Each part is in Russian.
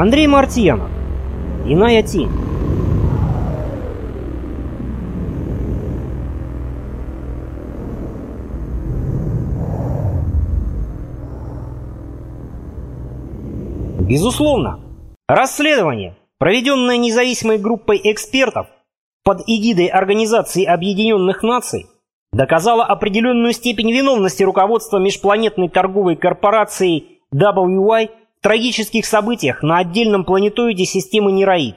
Андрей Мартьянов. Иная тень. Безусловно, расследование, проведенное независимой группой экспертов под эгидой Организации Объединенных Наций, доказало определенную степень виновности руководства межпланетной торговой корпорации WY трагических событиях на отдельном планетоиде системы Нераид.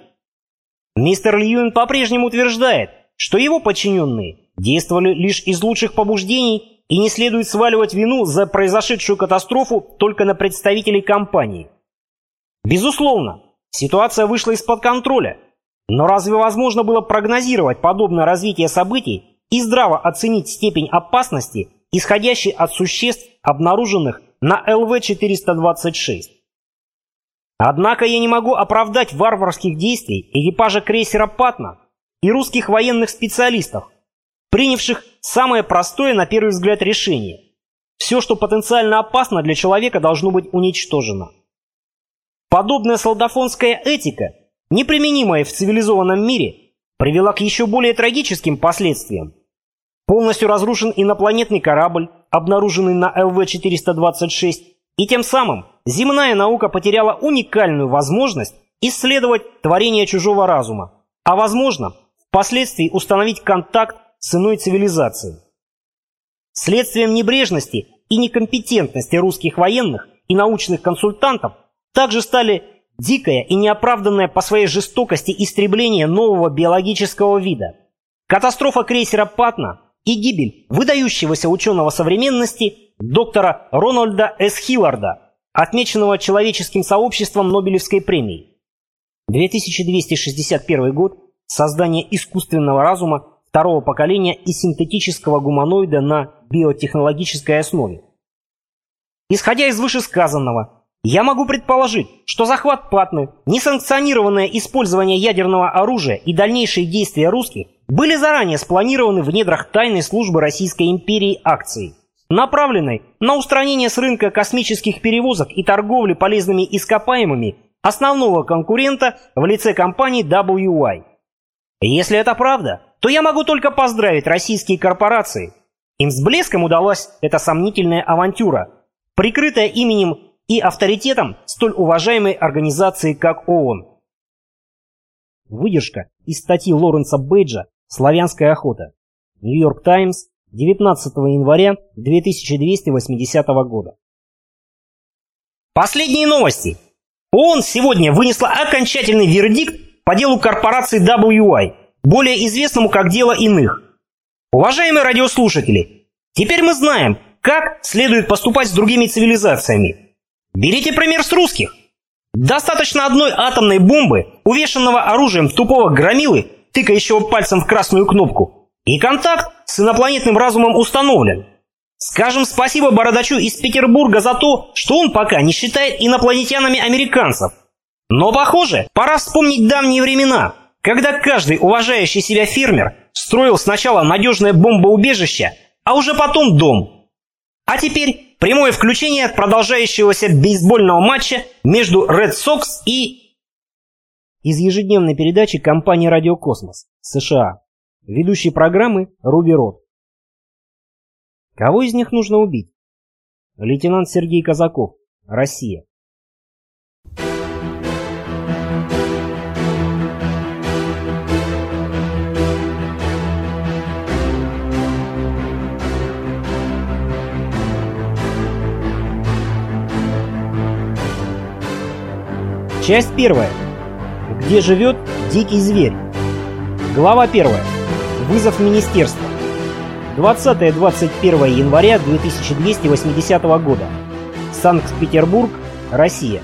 Мистер Льюин по-прежнему утверждает, что его подчиненные действовали лишь из лучших побуждений и не следует сваливать вину за произошедшую катастрофу только на представителей компании. Безусловно, ситуация вышла из-под контроля, но разве возможно было прогнозировать подобное развитие событий и здраво оценить степень опасности, исходящей от существ, обнаруженных на ЛВ-426? Однако я не могу оправдать варварских действий экипажа крейсера «Патна» и русских военных специалистов, принявших самое простое на первый взгляд решение. Все, что потенциально опасно для человека, должно быть уничтожено. Подобная солдафонская этика, неприменимая в цивилизованном мире, привела к еще более трагическим последствиям. Полностью разрушен инопланетный корабль, обнаруженный на ЛВ-426, и тем самым земная наука потеряла уникальную возможность исследовать творение чужого разума, а возможно, впоследствии установить контакт с иной цивилизацией. Следствием небрежности и некомпетентности русских военных и научных консультантов также стали дикое и неоправданное по своей жестокости истребление нового биологического вида, катастрофа крейсера «Патна» и гибель выдающегося ученого современности доктора Рональда С. Хилларда, отмеченного человеческим сообществом Нобелевской премией. 2261 год – создание искусственного разума второго поколения и синтетического гуманоида на биотехнологической основе. Исходя из вышесказанного, я могу предположить, что захват Патны, несанкционированное использование ядерного оружия и дальнейшие действия русских были заранее спланированы в недрах тайной службы Российской империи акцией, направленной на устранение с рынка космических перевозок и торговли полезными ископаемыми основного конкурента в лице компании WY. Если это правда, то я могу только поздравить российские корпорации. Им с блеском удалась эта сомнительная авантюра, прикрытая именем и авторитетом столь уважаемой организации, как ООН. Выдержка из статьи Лоренса Бейджа «Славянская охота». Нью-Йорк Таймс, 19 января 2280 года. Последние новости. ООН сегодня вынесла окончательный вердикт по делу корпорации WI, более известному как дело иных. Уважаемые радиослушатели, теперь мы знаем, как следует поступать с другими цивилизациями. Берите пример с русских. Достаточно одной атомной бомбы, увешанного оружием тупого громилы, тыкающего пальцем в красную кнопку, и контакт с инопланетным разумом установлен. Скажем спасибо Бородачу из Петербурга за то, что он пока не считает инопланетянами американцев. Но, похоже, пора вспомнить давние времена, когда каждый уважающий себя фермер строил сначала надежное бомбоубежище, а уже потом дом. А теперь Прямое включение продолжающегося бейсбольного матча между Red Sox и... Из ежедневной передачи компании «Радиокосмос» США. Ведущий программы Руби Рот. Кого из них нужно убить? Лейтенант Сергей Казаков. Россия. Часть первая. Где живет дикий зверь? Глава первая. Вызов министерства. 20-21 января 2280 года. Санкт-Петербург, Россия.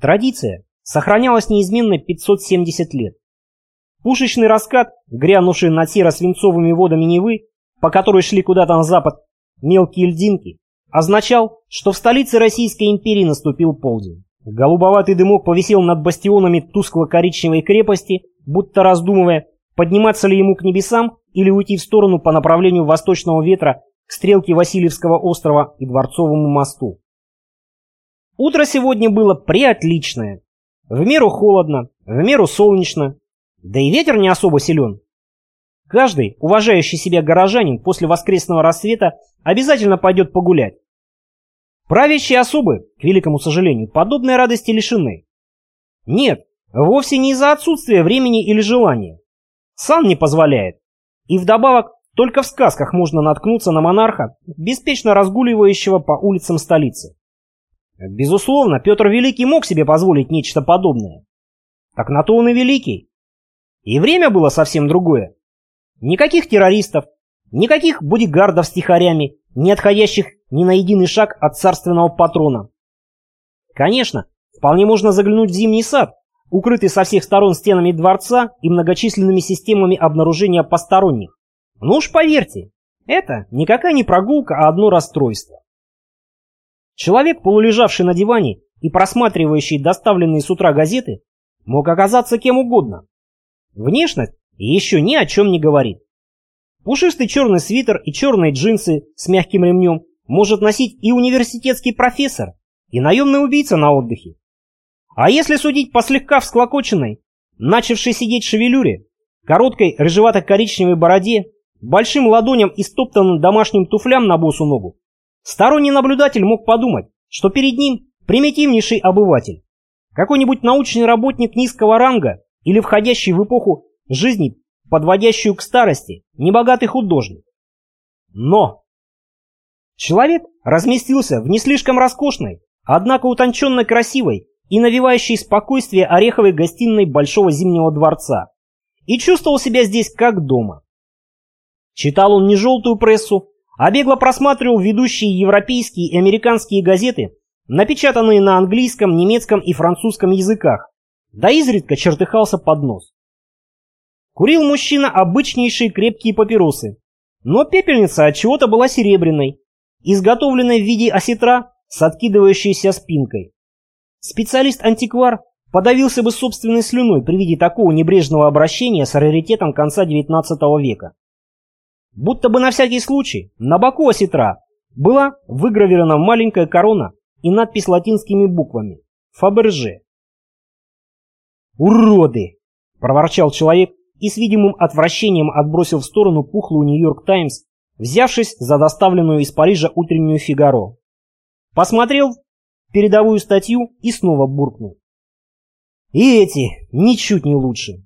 Традиция сохранялась неизменно 570 лет. Пушечный раскат, грянувший на серо-свинцовыми водами Невы, по которой шли куда-то на запад мелкие льдинки, означал, что в столице Российской империи наступил полдень. Голубоватый дымок повисел над бастионами тускло-коричневой крепости, будто раздумывая, подниматься ли ему к небесам или уйти в сторону по направлению восточного ветра к стрелке Васильевского острова и Дворцовому мосту. Утро сегодня было приотличное. В меру холодно, в меру солнечно, да и ветер не особо силен. Каждый, уважающий себя горожанин после воскресного рассвета обязательно пойдет погулять. Правящие особы, к великому сожалению, подобной радости лишены. Нет, вовсе не из-за отсутствия времени или желания. Сан не позволяет. И вдобавок, только в сказках можно наткнуться на монарха, беспечно разгуливающего по улицам столицы. Безусловно, Петр Великий мог себе позволить нечто подобное. Так на то он и великий. И время было совсем другое. Никаких террористов, никаких бодигардов с тихарями, не отходящих ни на единый шаг от царственного патрона. Конечно, вполне можно заглянуть в зимний сад, укрытый со всех сторон стенами дворца и многочисленными системами обнаружения посторонних. Но уж поверьте, это никакая не прогулка, а одно расстройство. Человек, полулежавший на диване и просматривающий доставленные с утра газеты, мог оказаться кем угодно. Внешность еще ни о чем не говорит. Пушистый черный свитер и черные джинсы с мягким ремнем может носить и университетский профессор, и наемный убийца на отдыхе. А если судить по слегка всклокоченной, начавшей сидеть шевелюре, короткой рыжевато-коричневой бороде, большим ладоням и стоптанным домашним туфлям на босу ногу, сторонний наблюдатель мог подумать, что перед ним примитивнейший обыватель, какой-нибудь научный работник низкого ранга или входящий в эпоху жизни, подводящую к старости, небогатый художник. Но человек разместился в не слишком роскошной, однако утонченно красивой и навевающей спокойствие ореховой гостиной Большого Зимнего дворца и чувствовал себя здесь как дома. Читал он не желтую прессу, а бегло просматривал ведущие европейские и американские газеты, напечатанные на английском, немецком и французском языках, да изредка чертыхался под нос. Курил мужчина обычнейшие крепкие папиросы, но пепельница от чего-то была серебряной, изготовленной в виде осетра с откидывающейся спинкой. Специалист-антиквар подавился бы собственной слюной при виде такого небрежного обращения с раритетом конца XIX века. Будто бы на всякий случай на боку осетра была выгравирована маленькая корона и надпись латинскими буквами «Фаберже». «Уроды!» – проворчал человек и с видимым отвращением отбросил в сторону пухлую «Нью-Йорк Таймс», взявшись за доставленную из Парижа утреннюю «Фигаро». Посмотрел передовую статью и снова буркнул. И эти ничуть не лучше.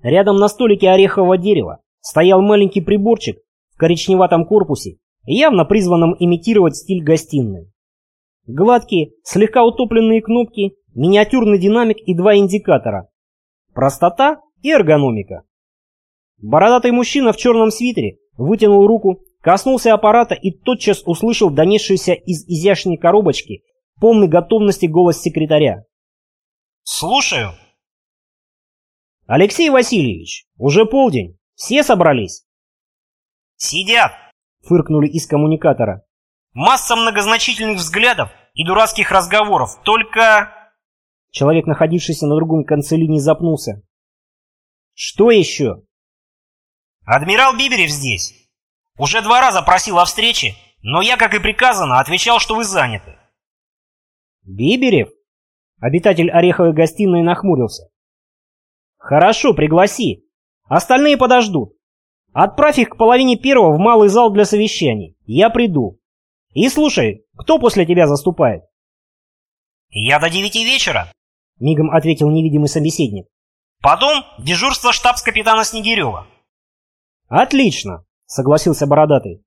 Рядом на столике орехового дерева стоял маленький приборчик в коричневатом корпусе, явно призванном имитировать стиль гостиной. Гладкие, слегка утопленные кнопки, миниатюрный динамик и два индикатора. Простота и эргономика. Бородатый мужчина в черном свитере вытянул руку Коснулся аппарата и тотчас услышал донесшийся из изящной коробочки полной готовности голос секретаря. «Слушаю». «Алексей Васильевич, уже полдень. Все собрались?» «Сидят», — фыркнули из коммуникатора. «Масса многозначительных взглядов и дурацких разговоров, только...» Человек, находившийся на другом конце линии, запнулся. «Что еще?» «Адмирал Биберев здесь. Уже два раза просил о встрече, но я, как и приказано, отвечал, что вы заняты. Биберев? Обитатель ореховой гостиной нахмурился. Хорошо, пригласи. Остальные подождут. Отправь их к половине первого в малый зал для совещаний. Я приду. И слушай, кто после тебя заступает? Я до девяти вечера, мигом ответил невидимый собеседник. Потом дежурство штабс-капитана Снегирева. Отлично согласился Бородатый.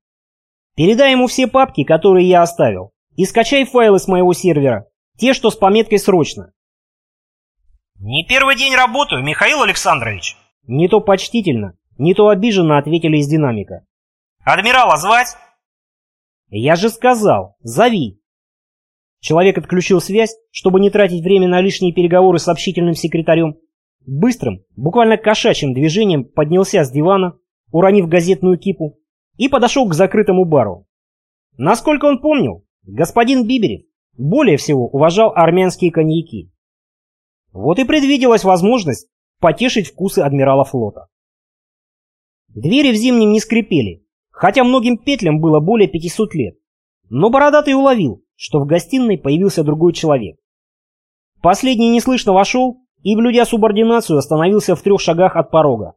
Передай ему все папки, которые я оставил, и скачай файлы с моего сервера, те, что с пометкой «Срочно». «Не первый день работаю, Михаил Александрович!» Не то почтительно, не то обиженно ответили из динамика. «Адмирала звать?» «Я же сказал, зови!» Человек отключил связь, чтобы не тратить время на лишние переговоры с общительным секретарем. Быстрым, буквально кошачьим движением поднялся с дивана, уронив газетную кипу, и подошел к закрытому бару. Насколько он помнил, господин Биберев более всего уважал армянские коньяки. Вот и предвиделась возможность потешить вкусы адмирала флота. Двери в зимнем не скрипели, хотя многим петлям было более 500 лет. Но Бородатый уловил, что в гостиной появился другой человек. Последний неслышно вошел и, блюдя субординацию, остановился в трех шагах от порога.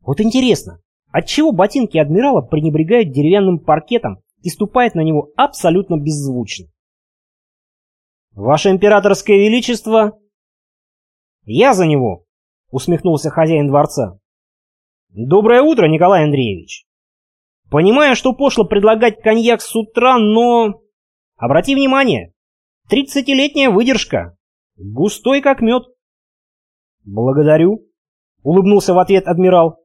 Вот интересно, отчего ботинки адмирала пренебрегают деревянным паркетом и ступают на него абсолютно беззвучно? «Ваше императорское величество...» «Я за него», — усмехнулся хозяин дворца. «Доброе утро, Николай Андреевич. Понимаю, что пошло предлагать коньяк с утра, но... Обрати внимание, тридцатилетняя выдержка, густой как мед». «Благодарю», — улыбнулся в ответ адмирал.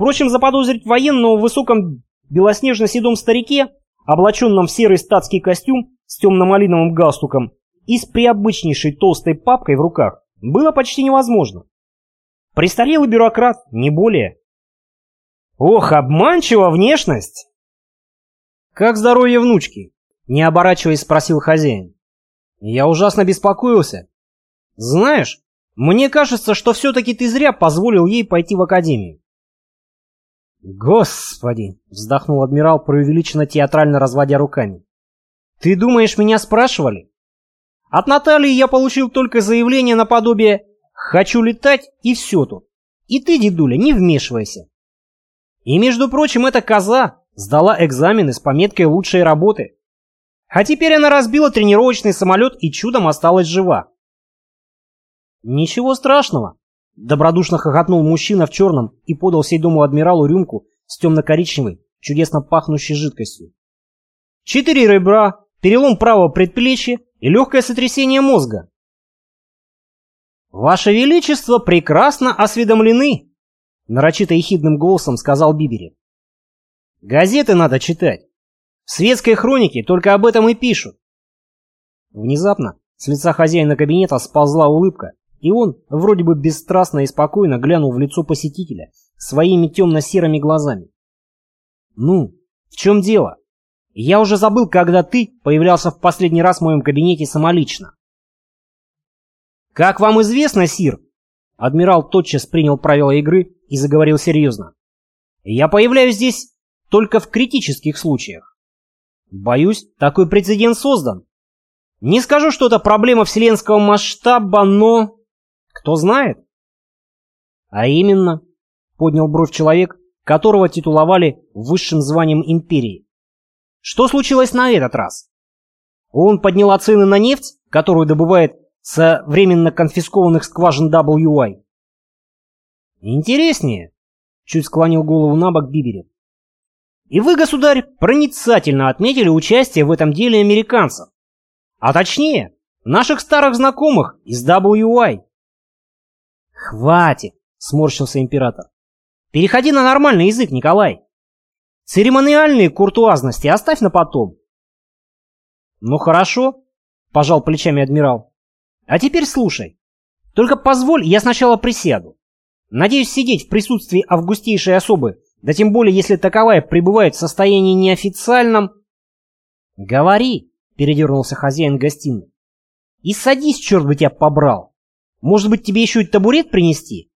Впрочем, заподозрить военного в высоком белоснежно-седом старике, облаченном в серый статский костюм с темно-малиновым галстуком и с приобычнейшей толстой папкой в руках, было почти невозможно. Престарелый бюрократ, не более. Ох, обманчива внешность! Как здоровье внучки? Не оборачиваясь, спросил хозяин. Я ужасно беспокоился. Знаешь, мне кажется, что все-таки ты зря позволил ей пойти в академию. «Господи!» — вздохнул адмирал, преувеличенно театрально разводя руками. «Ты думаешь, меня спрашивали? От Натальи я получил только заявление наподобие «хочу летать» и все тут. И ты, дедуля, не вмешивайся. И, между прочим, эта коза сдала экзамены с пометкой лучшей работы. А теперь она разбила тренировочный самолет и чудом осталась жива. Ничего страшного. Добродушно хохотнул мужчина в черном и подал седому адмиралу рюмку с темно-коричневой, чудесно пахнущей жидкостью. Четыре ребра, перелом правого предплечья и легкое сотрясение мозга. «Ваше Величество прекрасно осведомлены», — нарочито ехидным голосом сказал Бибери. «Газеты надо читать. В светской хронике только об этом и пишут». Внезапно с лица хозяина кабинета сползла улыбка, и он, вроде бы бесстрастно и спокойно, глянул в лицо посетителя своими темно-серыми глазами. «Ну, в чем дело? Я уже забыл, когда ты появлялся в последний раз в моем кабинете самолично». «Как вам известно, Сир?» Адмирал тотчас принял правила игры и заговорил серьезно. «Я появляюсь здесь только в критических случаях. Боюсь, такой прецедент создан. Не скажу, что это проблема вселенского масштаба, но... Кто знает? А именно, поднял бровь человек, которого титуловали высшим званием империи. Что случилось на этот раз? Он поднял цены на нефть, которую добывает со временно конфискованных скважин WY. Интереснее, чуть склонил голову на бок Биберев. И вы, государь, проницательно отметили участие в этом деле американцев. А точнее, наших старых знакомых из WY. «Хватит!» — сморщился император. «Переходи на нормальный язык, Николай. Церемониальные куртуазности оставь на потом». «Ну хорошо», — пожал плечами адмирал. «А теперь слушай. Только позволь, я сначала присяду. Надеюсь сидеть в присутствии августейшей особы, да тем более, если таковая пребывает в состоянии неофициальном...» «Говори», — передернулся хозяин гостиной. «И садись, черт бы тебя побрал!» Может быть, тебе еще и табурет принести?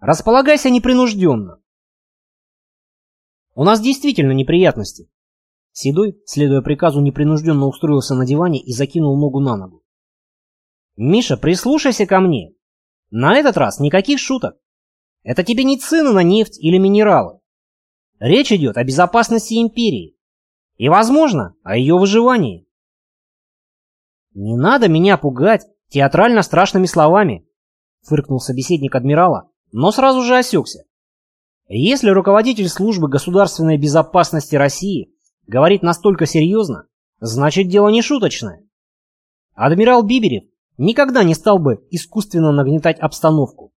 Располагайся непринужденно. У нас действительно неприятности. Седой, следуя приказу, непринужденно устроился на диване и закинул ногу на ногу. Миша, прислушайся ко мне. На этот раз никаких шуток. Это тебе не цены на нефть или минералы. Речь идет о безопасности империи. И, возможно, о ее выживании. Не надо меня пугать Театрально страшными словами, фыркнул собеседник адмирала, но сразу же осекся. Если руководитель службы государственной безопасности России говорит настолько серьезно, значит дело не шуточное. Адмирал Биберев никогда не стал бы искусственно нагнетать обстановку.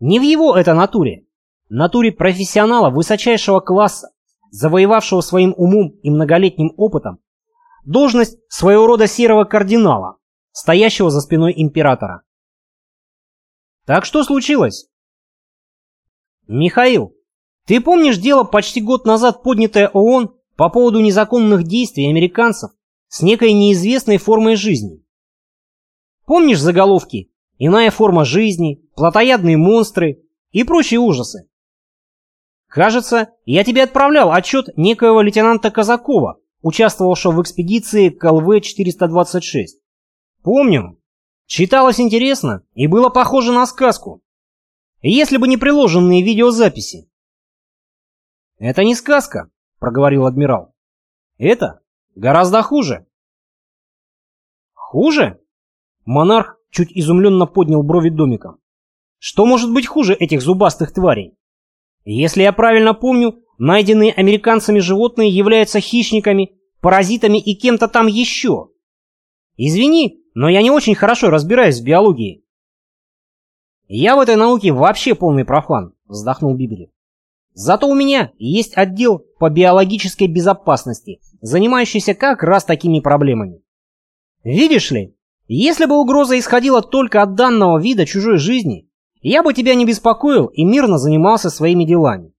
Не в его это натуре, натуре профессионала высочайшего класса, завоевавшего своим умом и многолетним опытом должность своего рода серого кардинала, стоящего за спиной императора. Так что случилось? Михаил, ты помнишь дело почти год назад поднятое ООН по поводу незаконных действий американцев с некой неизвестной формой жизни? Помнишь заголовки «Иная форма жизни», «Плотоядные монстры» и прочие ужасы? Кажется, я тебе отправлял отчет некоего лейтенанта Казакова, участвовавшего в экспедиции к ЛВ-426. Помню. Читалось интересно и было похоже на сказку. Если бы не приложенные видеозаписи. «Это не сказка», — проговорил адмирал. «Это гораздо хуже». «Хуже?» Монарх чуть изумленно поднял брови домиком. «Что может быть хуже этих зубастых тварей?» Если я правильно помню, найденные американцами животные являются хищниками, паразитами и кем-то там еще. Извини, но я не очень хорошо разбираюсь в биологии. Я в этой науке вообще полный профан, вздохнул Бибери. Зато у меня есть отдел по биологической безопасности, занимающийся как раз такими проблемами. Видишь ли, если бы угроза исходила только от данного вида чужой жизни, я бы тебя не беспокоил и мирно занимался своими делами.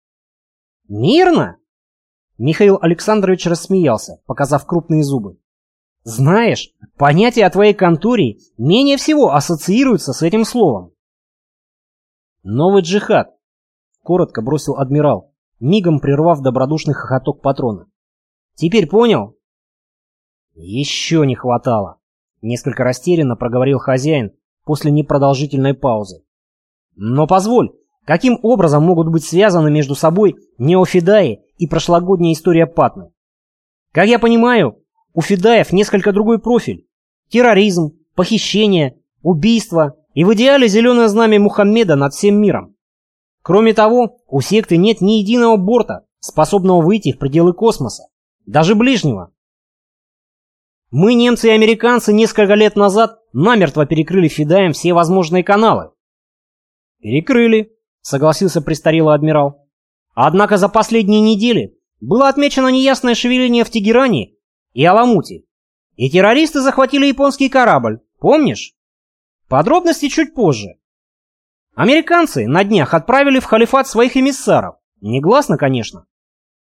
Мирно? Михаил Александрович рассмеялся, показав крупные зубы. Знаешь, понятие о твоей конторе менее всего ассоциируется с этим словом. Новый джихад, коротко бросил адмирал, мигом прервав добродушный хохоток патрона. Теперь понял? Еще не хватало, несколько растерянно проговорил хозяин после непродолжительной паузы. Но позволь, каким образом могут быть связаны между собой неофидаи и прошлогодняя история Патны? Как я понимаю, у фидаев несколько другой профиль. Терроризм, похищение, убийство и в идеале зеленое знамя Мухаммеда над всем миром. Кроме того, у секты нет ни единого борта, способного выйти в пределы космоса, даже ближнего. Мы, немцы и американцы, несколько лет назад намертво перекрыли фидаем все возможные каналы, «Перекрыли», — согласился престарелый адмирал. «Однако за последние недели было отмечено неясное шевеление в Тегеране и Аламуте, и террористы захватили японский корабль, помнишь? Подробности чуть позже. Американцы на днях отправили в халифат своих эмиссаров, негласно, конечно.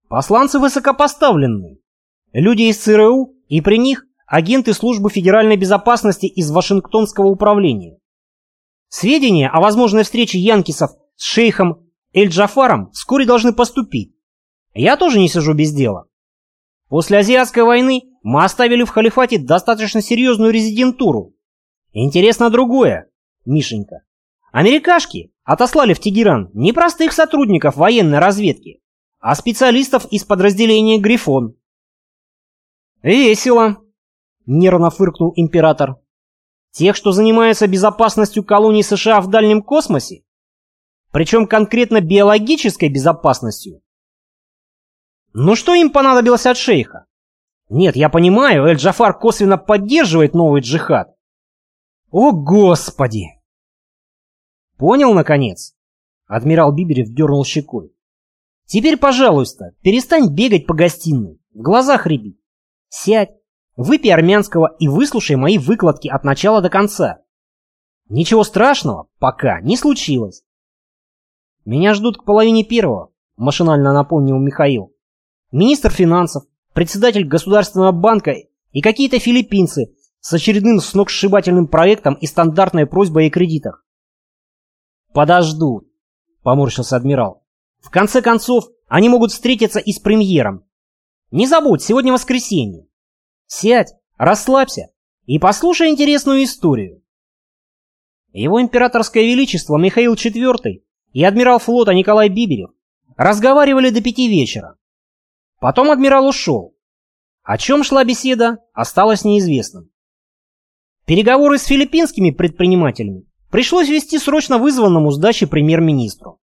Посланцы высокопоставленные, люди из ЦРУ и при них агенты службы федеральной безопасности из Вашингтонского управления. Сведения о возможной встрече янкисов с шейхом Эль-Джафаром вскоре должны поступить. Я тоже не сижу без дела. После Азиатской войны мы оставили в халифате достаточно серьезную резидентуру. Интересно другое, Мишенька. Америкашки отослали в Тегеран не простых сотрудников военной разведки, а специалистов из подразделения «Грифон». «Весело», — нервно фыркнул император. Тех, что занимаются безопасностью колоний США в дальнем космосе? Причем конкретно биологической безопасностью? Ну что им понадобилось от шейха? Нет, я понимаю, Эль-Джафар косвенно поддерживает новый джихад. О, Господи! Понял, наконец? Адмирал Биберев дернул щекой. Теперь, пожалуйста, перестань бегать по гостиной, в глазах рябить. Сядь, Выпей армянского и выслушай мои выкладки от начала до конца. Ничего страшного пока не случилось. Меня ждут к половине первого, машинально напомнил Михаил. Министр финансов, председатель Государственного банка и какие-то филиппинцы с очередным сногсшибательным проектом и стандартной просьбой о кредитах. Подождут, поморщился адмирал. В конце концов, они могут встретиться и с премьером. Не забудь, сегодня воскресенье. Сядь, расслабься и послушай интересную историю. Его императорское величество Михаил IV и адмирал флота Николай Биберев разговаривали до пяти вечера. Потом адмирал ушел. О чем шла беседа, осталось неизвестным. Переговоры с филиппинскими предпринимателями пришлось вести срочно вызванному с премьер-министру.